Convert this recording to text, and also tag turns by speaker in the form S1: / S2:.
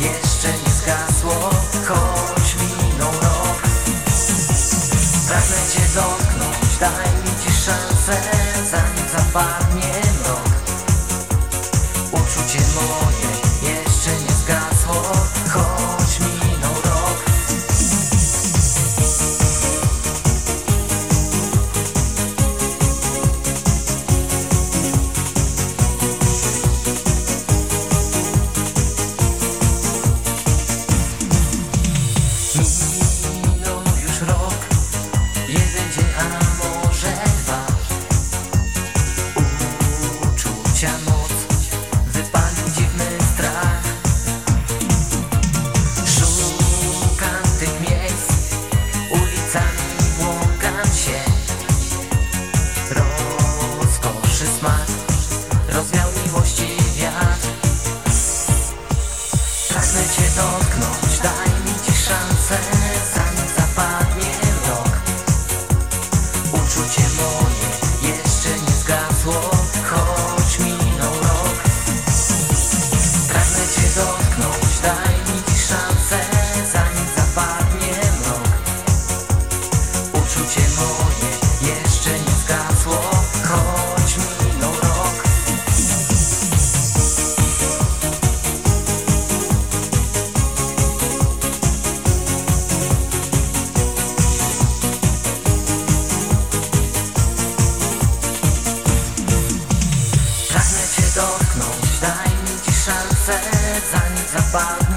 S1: Jeszcze nie zgasło Choć minął rok. Pragnę Cię Daj mi Ci szansę Zanim zapadnie far.